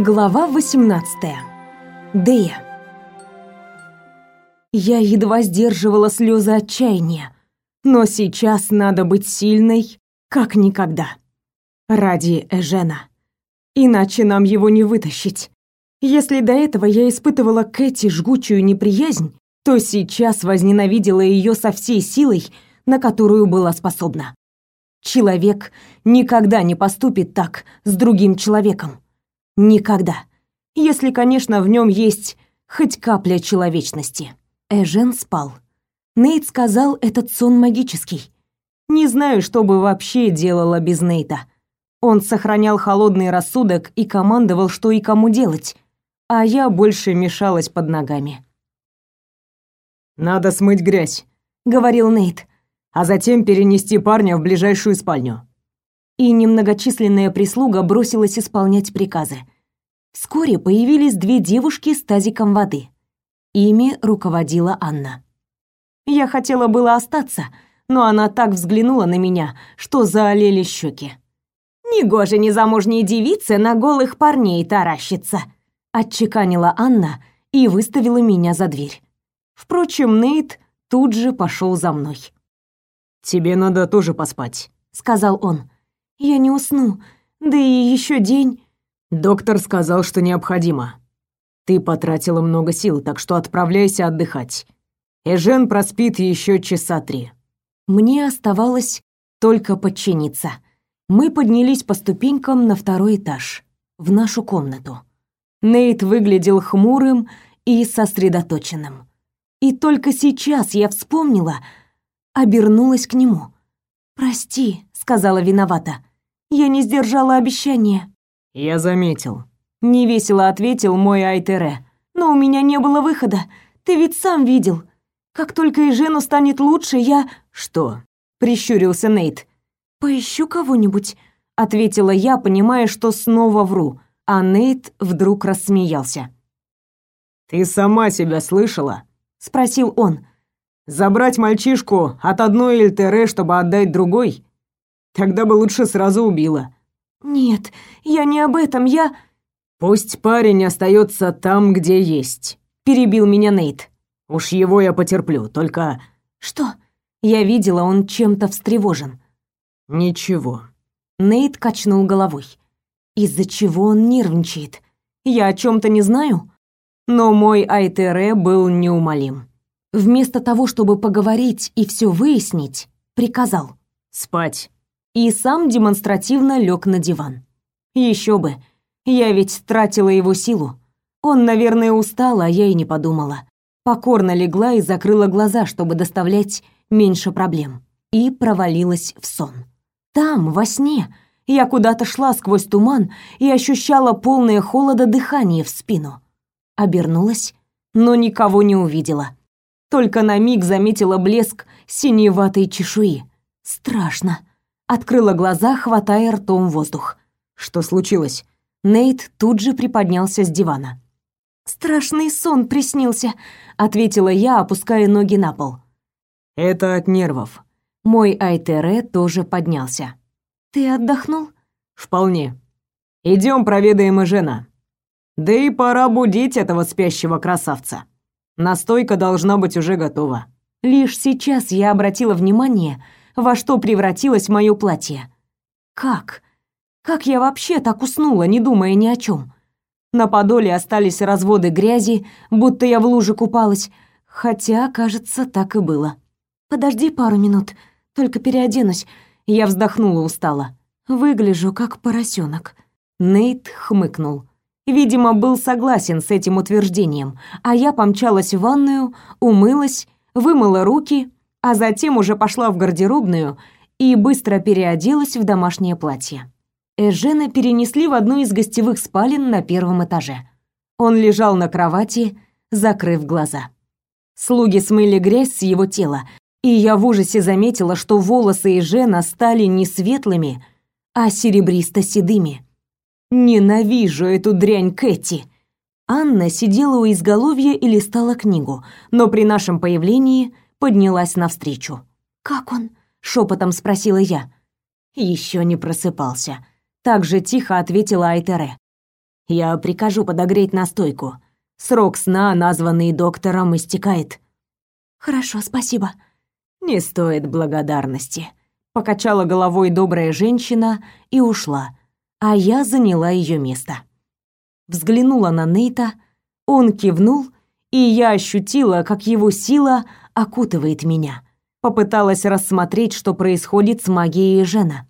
Глава 18. Дея. Я едва сдерживала слезы отчаяния, но сейчас надо быть сильной, как никогда. Ради Эжена. Иначе нам его не вытащить. Если до этого я испытывала к Кэти жгучую неприязнь, то сейчас возненавидела ее со всей силой, на которую была способна. Человек никогда не поступит так с другим человеком. Никогда. Если, конечно, в нем есть хоть капля человечности. Эжен спал. Нейт сказал, этот сон магический. Не знаю, что бы вообще делала без Нейта. Он сохранял холодный рассудок и командовал, что и кому делать, а я больше мешалась под ногами. «Надо смыть грязь», — говорил Нейт, «а затем перенести парня в ближайшую спальню и немногочисленная прислуга бросилась исполнять приказы. Вскоре появились две девушки с тазиком воды. Ими руководила Анна. Я хотела было остаться, но она так взглянула на меня, что заолели щеки. «Негоже незамужней девице на голых парней таращиться», отчеканила Анна и выставила меня за дверь. Впрочем, Нейт тут же пошел за мной. «Тебе надо тоже поспать», — сказал он. Я не усну. Да и еще день. Доктор сказал, что необходимо. Ты потратила много сил, так что отправляйся отдыхать. Эжен проспит еще часа три. Мне оставалось только подчиниться. Мы поднялись по ступенькам на второй этаж, в нашу комнату. Нейт выглядел хмурым и сосредоточенным. И только сейчас я вспомнила, обернулась к нему. «Прости», — сказала виновата. Я не сдержала обещания. Я заметил. Невесело ответил мой Айтере. Но у меня не было выхода. Ты ведь сам видел. Как только и Жену станет лучше, я... Что? Прищурился Нейт. Поищу кого-нибудь, ответила я, понимая, что снова вру. А Нейт вдруг рассмеялся. Ты сама себя слышала? спросил он. Забрать мальчишку от одной Эльтере, чтобы отдать другой? Тогда бы лучше сразу убила. Нет, я не об этом, я... Пусть парень остается там, где есть. Перебил меня Нейт. Уж его я потерплю, только... Что? Я видела, он чем-то встревожен. Ничего. Нейт качнул головой. Из-за чего он нервничает? Я о чем-то не знаю? Но мой Айтере был неумолим. Вместо того, чтобы поговорить и все выяснить, приказал. Спать и сам демонстративно лег на диван. Еще бы, я ведь тратила его силу. Он, наверное, устал, а я и не подумала. Покорно легла и закрыла глаза, чтобы доставлять меньше проблем. И провалилась в сон. Там, во сне, я куда-то шла сквозь туман и ощущала полное холода дыхание в спину. Обернулась, но никого не увидела. Только на миг заметила блеск синеватой чешуи. Страшно. Открыла глаза, хватая ртом воздух. Что случилось? Нейт тут же приподнялся с дивана. Страшный сон приснился, ответила я, опуская ноги на пол. Это от нервов. Мой Айтере тоже поднялся. Ты отдохнул? Вполне. Идем проведаем Эжена. Да и пора будить этого спящего красавца. Настойка должна быть уже готова. Лишь сейчас я обратила внимание, во что превратилось мое платье. Как? Как я вообще так уснула, не думая ни о чем? На подоле остались разводы грязи, будто я в луже купалась, хотя, кажется, так и было. Подожди пару минут, только переоденусь. Я вздохнула устало. Выгляжу как поросенок. Нейт хмыкнул. Видимо, был согласен с этим утверждением, а я помчалась в ванную, умылась, вымыла руки а затем уже пошла в гардеробную и быстро переоделась в домашнее платье. Эжена перенесли в одну из гостевых спален на первом этаже. Он лежал на кровати, закрыв глаза. Слуги смыли грязь с его тела, и я в ужасе заметила, что волосы Эжена стали не светлыми, а серебристо-седыми. Ненавижу эту дрянь Кэти. Анна сидела у изголовья и листала книгу, но при нашем появлении поднялась навстречу. «Как он?» — шепотом спросила я. Еще не просыпался. Так же тихо ответила Айтере. Я прикажу подогреть настойку. Срок сна, названный доктором, истекает. Хорошо, спасибо. Не стоит благодарности. Покачала головой добрая женщина и ушла, а я заняла ее место. Взглянула на Нейта, он кивнул, и я ощутила, как его сила окутывает меня. Попыталась рассмотреть, что происходит с магией Жена.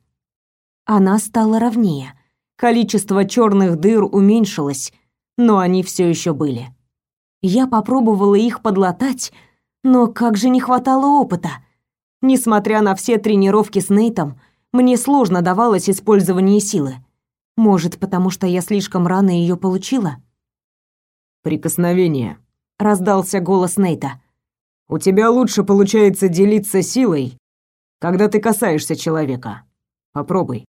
Она стала ровнее. Количество черных дыр уменьшилось, но они все еще были. Я попробовала их подлатать, но как же не хватало опыта. Несмотря на все тренировки с Нейтом, мне сложно давалось использование силы. Может, потому что я слишком рано ее получила? Прикосновение. Раздался голос Нейта. У тебя лучше получается делиться силой, когда ты касаешься человека. Попробуй.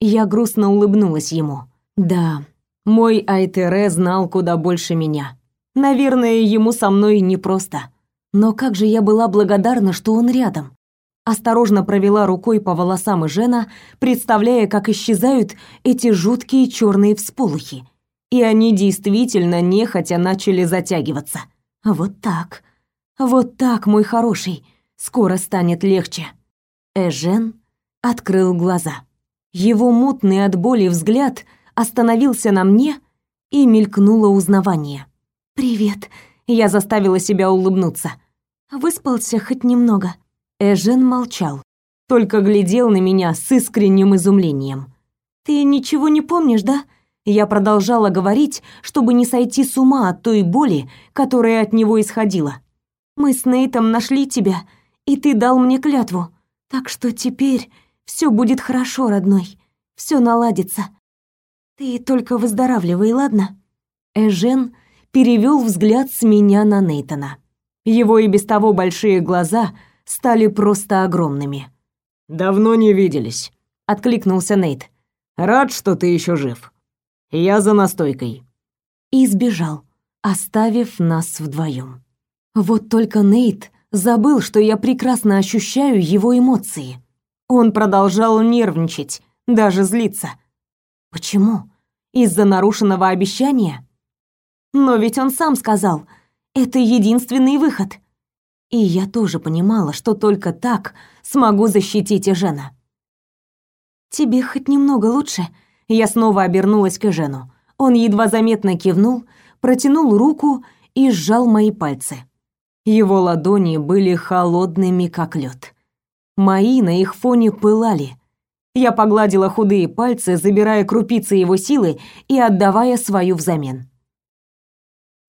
Я грустно улыбнулась ему. Да, мой Айтере знал куда больше меня. Наверное, ему со мной непросто. Но как же я была благодарна, что он рядом. Осторожно провела рукой по волосам Жена, представляя, как исчезают эти жуткие черные всполохи. И они действительно нехотя начали затягиваться. Вот так. Вот так, мой хороший. Скоро станет легче. Эжен открыл глаза. Его мутный от боли взгляд остановился на мне, и мелькнуло узнавание. «Привет», — я заставила себя улыбнуться. «Выспался хоть немного?» Эжен молчал, только глядел на меня с искренним изумлением. «Ты ничего не помнишь, да?» Я продолжала говорить, чтобы не сойти с ума от той боли, которая от него исходила. «Мы с Нейтом нашли тебя, и ты дал мне клятву. Так что теперь все будет хорошо, родной. Все наладится. Ты только выздоравливай, ладно?» Эжен перевел взгляд с меня на Нейтона. Его и без того большие глаза стали просто огромными. «Давно не виделись», — откликнулся Нейт. «Рад, что ты еще жив. Я за настойкой». И сбежал, оставив нас вдвоем. Вот только Нейт забыл, что я прекрасно ощущаю его эмоции. Он продолжал нервничать, даже злиться. Почему? Из-за нарушенного обещания? Но ведь он сам сказал, это единственный выход. И я тоже понимала, что только так смогу защитить Эжена. «Тебе хоть немного лучше?» Я снова обернулась к Эжену. Он едва заметно кивнул, протянул руку и сжал мои пальцы. Его ладони были холодными, как лед. Мои на их фоне пылали. Я погладила худые пальцы, забирая крупицы его силы и отдавая свою взамен.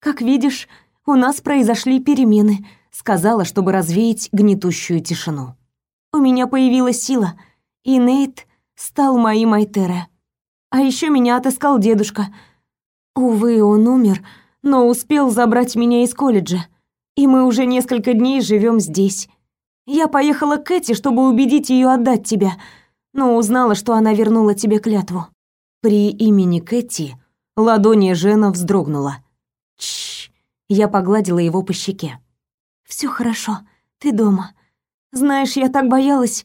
«Как видишь, у нас произошли перемены», — сказала, чтобы развеять гнетущую тишину. «У меня появилась сила, и Нейт стал моим Айтере. А еще меня отыскал дедушка. Увы, он умер, но успел забрать меня из колледжа, и мы уже несколько дней живем здесь. Я поехала к Кэти, чтобы убедить ее отдать тебя, но узнала, что она вернула тебе клятву». При имени Кэти ладони Жена вздрогнула. Чш. Я погладила его по щеке. Все хорошо. Ты дома. Знаешь, я так боялась,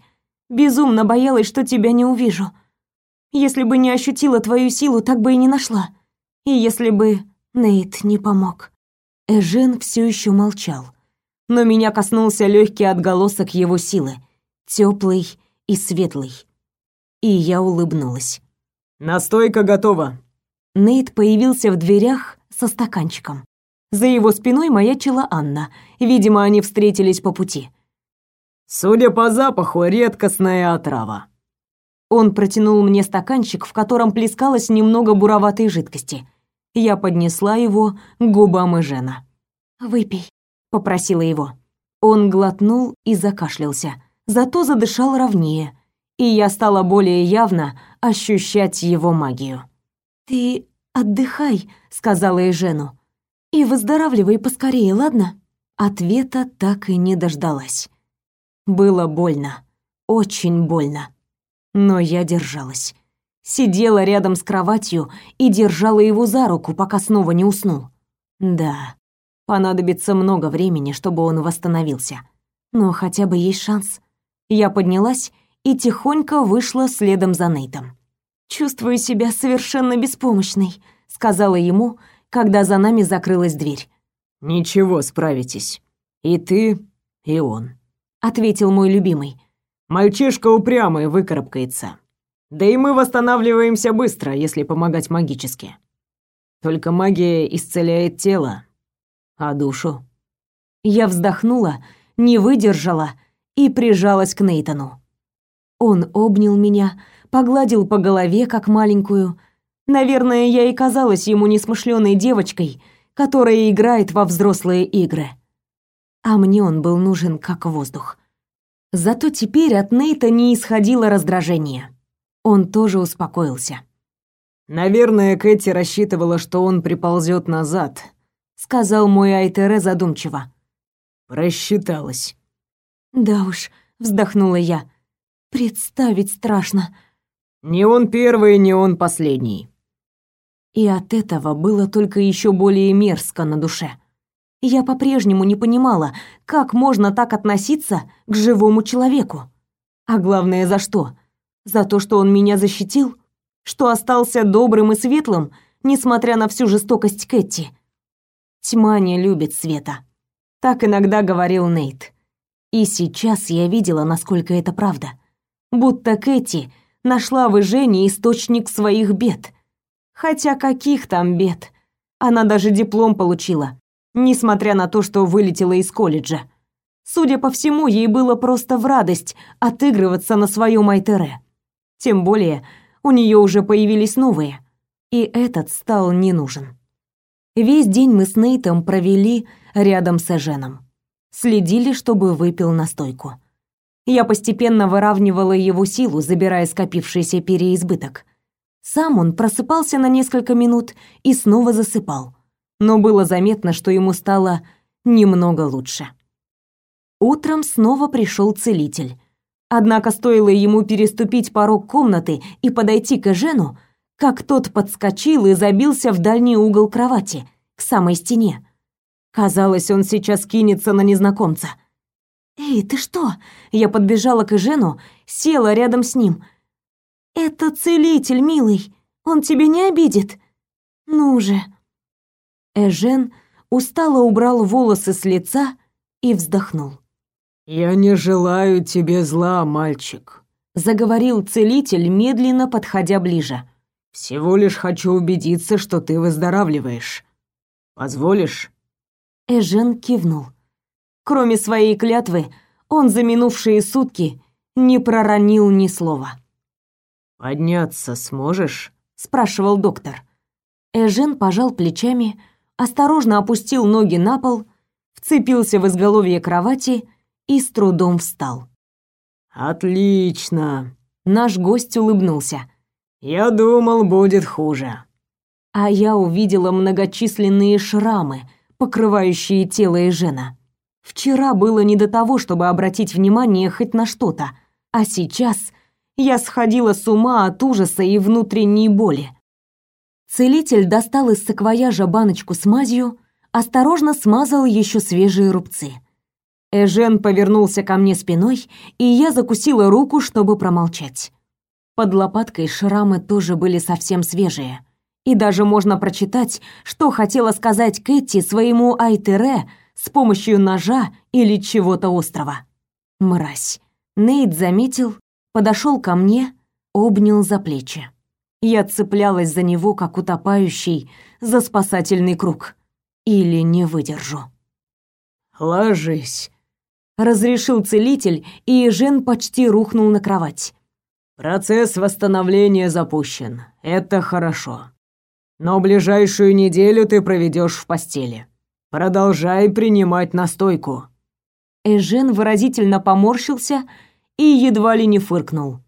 безумно боялась, что тебя не увижу. Если бы не ощутила твою силу, так бы и не нашла. И если бы Нейт не помог. Эжен все еще молчал, но меня коснулся легкий отголосок его силы, теплый и светлый. И я улыбнулась. Настойка готова. Нейт появился в дверях со стаканчиком. За его спиной маячила Анна. Видимо, они встретились по пути. Судя по запаху, редкостная отрава. Он протянул мне стаканчик, в котором плескалось немного буроватой жидкости. Я поднесла его к губам Эжена. «Выпей», — попросила его. Он глотнул и закашлялся, зато задышал ровнее, и я стала более явно ощущать его магию. «Ты отдыхай», — сказала Эжену. «И выздоравливай поскорее, ладно?» Ответа так и не дождалась. Было больно, очень больно. Но я держалась. Сидела рядом с кроватью и держала его за руку, пока снова не уснул. Да, понадобится много времени, чтобы он восстановился. Но хотя бы есть шанс. Я поднялась и тихонько вышла следом за Нейтом. «Чувствую себя совершенно беспомощной», сказала ему, когда за нами закрылась дверь. Ничего, справитесь. И ты, и он, ответил мой любимый. Мальчишка упрямый выкарабкается. Да и мы восстанавливаемся быстро, если помогать магически. Только магия исцеляет тело, а душу. Я вздохнула, не выдержала и прижалась к Нейтану. Он обнял меня, погладил по голове, как маленькую. Наверное, я и казалась ему несмышленой девочкой, которая играет во взрослые игры. А мне он был нужен как воздух. Зато теперь от Нейта не исходило раздражение. Он тоже успокоился. «Наверное, Кэти рассчитывала, что он приползет назад», — сказал мой Айтере задумчиво. «Просчиталась». «Да уж», — вздохнула я. «Представить страшно». «Не он первый, не он последний». И от этого было только еще более мерзко на душе. Я по-прежнему не понимала, как можно так относиться к живому человеку. А главное, за что? За то, что он меня защитил? что остался добрым и светлым, несмотря на всю жестокость Кэти. Тьма не любит света. Так иногда говорил Нейт. И сейчас я видела, насколько это правда. Будто Кэти нашла в Жене источник своих бед. Хотя каких там бед? Она даже диплом получила, несмотря на то, что вылетела из колледжа. Судя по всему, ей было просто в радость отыгрываться на своем Айтере. Тем более, у нее уже появились новые, и этот стал не нужен. Весь день мы с Нейтом провели рядом с Эженом. Следили, чтобы выпил настойку. Я постепенно выравнивала его силу, забирая скопившийся переизбыток. Сам он просыпался на несколько минут и снова засыпал. Но было заметно, что ему стало немного лучше. Утром снова пришел целитель. Однако стоило ему переступить порог комнаты и подойти к Эжену, как тот подскочил и забился в дальний угол кровати, к самой стене. Казалось, он сейчас кинется на незнакомца. «Эй, ты что?» Я подбежала к Эжену, села рядом с ним. «Это целитель, милый. Он тебя не обидит. Ну же». Эжен устало убрал волосы с лица и вздохнул. «Я не желаю тебе зла, мальчик», — заговорил целитель, медленно подходя ближе. «Всего лишь хочу убедиться, что ты выздоравливаешь. Позволишь?» Эжен кивнул. Кроме своей клятвы, он за минувшие сутки не проронил ни слова. «Подняться сможешь?» — спрашивал доктор. Эжен пожал плечами, осторожно опустил ноги на пол, вцепился в изголовье кровати и с трудом встал. «Отлично!» Наш гость улыбнулся. «Я думал, будет хуже». А я увидела многочисленные шрамы, покрывающие тело Эжена. Вчера было не до того, чтобы обратить внимание хоть на что-то, а сейчас я сходила с ума от ужаса и внутренней боли. Целитель достал из саквояжа баночку с мазью, осторожно смазал еще свежие рубцы – Эжен повернулся ко мне спиной, и я закусила руку, чтобы промолчать. Под лопаткой шрамы тоже были совсем свежие. И даже можно прочитать, что хотела сказать Кэти своему Айтере с помощью ножа или чего-то острого. Мразь. Нейт заметил, подошел ко мне, обнял за плечи. Я цеплялась за него, как утопающий, за спасательный круг. Или не выдержу. «Ложись», разрешил целитель, и Жен почти рухнул на кровать. Процесс восстановления запущен. Это хорошо. Но ближайшую неделю ты проведешь в постели. Продолжай принимать настойку. Эжен выразительно поморщился и едва ли не фыркнул.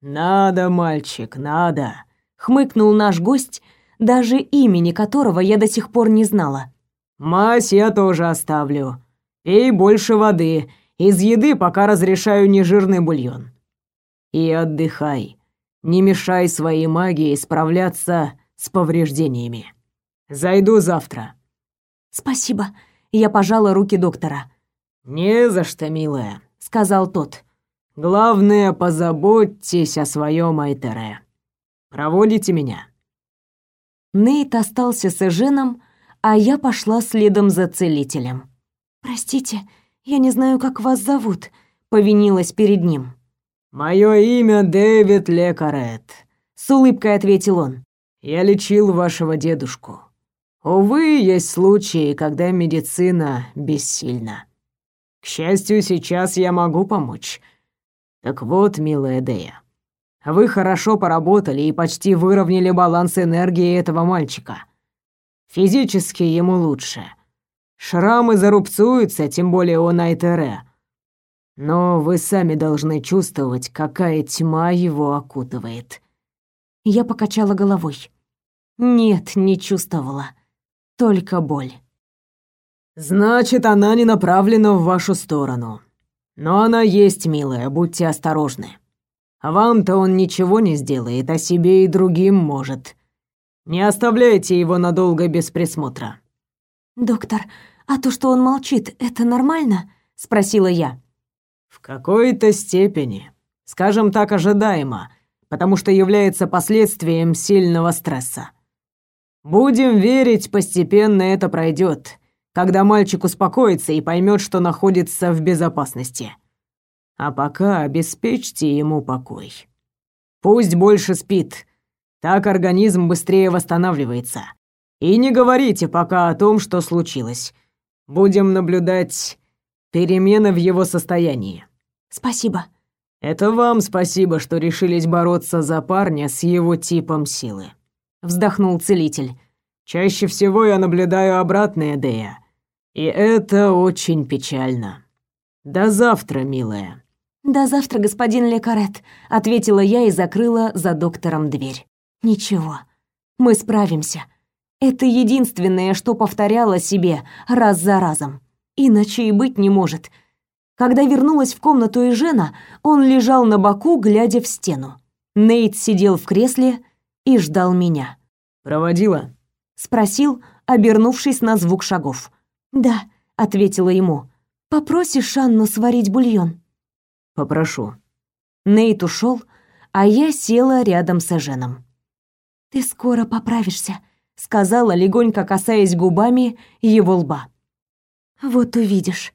Надо, мальчик, надо, хмыкнул наш гость, даже имени которого я до сих пор не знала. Мась я тоже оставлю. Пей больше воды. Из еды пока разрешаю нежирный бульон. И отдыхай. Не мешай своей магии справляться с повреждениями. Зайду завтра. Спасибо. Я пожала руки доктора. Не за что, милая, сказал тот. Главное, позаботьтесь о своем Айтере. Проводите меня. Нейт остался с Эженом, а я пошла следом за целителем. «Простите, я не знаю, как вас зовут», — повинилась перед ним. «Мое имя Дэвид Лекарет», — с улыбкой ответил он. «Я лечил вашего дедушку. Увы, есть случаи, когда медицина бессильна. К счастью, сейчас я могу помочь. Так вот, милая Дея, вы хорошо поработали и почти выровняли баланс энергии этого мальчика. Физически ему лучше. Шрамы зарубцуются, тем более у Найтере. Но вы сами должны чувствовать, какая тьма его окутывает. Я покачала головой. Нет, не чувствовала. Только боль. Значит, она не направлена в вашу сторону. Но она есть, милая, будьте осторожны. Вам-то он ничего не сделает, а себе и другим может. Не оставляйте его надолго без присмотра. Доктор, а то, что он молчит, это нормально? спросила я. В какой-то степени, скажем так, ожидаемо, потому что является последствием сильного стресса. Будем верить, постепенно это пройдет когда мальчик успокоится и поймет, что находится в безопасности. А пока обеспечьте ему покой. Пусть больше спит, так организм быстрее восстанавливается. И не говорите пока о том, что случилось. Будем наблюдать перемены в его состоянии. Спасибо. Это вам спасибо, что решились бороться за парня с его типом силы. Вздохнул целитель. Чаще всего я наблюдаю обратное, Дея. И это очень печально. До завтра, милая. До завтра, господин Лекарет, ответила я и закрыла за доктором дверь. Ничего. Мы справимся. Это единственное, что повторяла себе раз за разом. Иначе и быть не может. Когда вернулась в комнату Эжена, он лежал на боку, глядя в стену. Нейт сидел в кресле и ждал меня. «Проводила?» — спросил, обернувшись на звук шагов. «Да», — ответила ему. «Попросишь Анну сварить бульон?» «Попрошу». Нейт ушел, а я села рядом с Эженом. «Ты скоро поправишься», — сказала, легонько касаясь губами его лба. «Вот увидишь».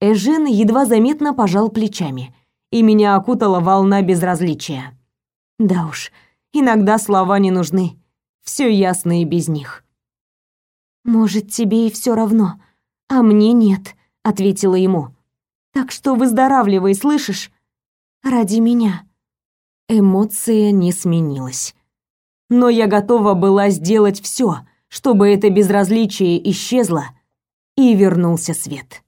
Эжен едва заметно пожал плечами, и меня окутала волна безразличия. Да уж, иногда слова не нужны. Все ясно и без них. «Может, тебе и все равно, а мне нет», — ответила ему. «Так что выздоравливай, слышишь? Ради меня». Эмоция не сменилась. Но я готова была сделать все, чтобы это безразличие исчезло и вернулся свет.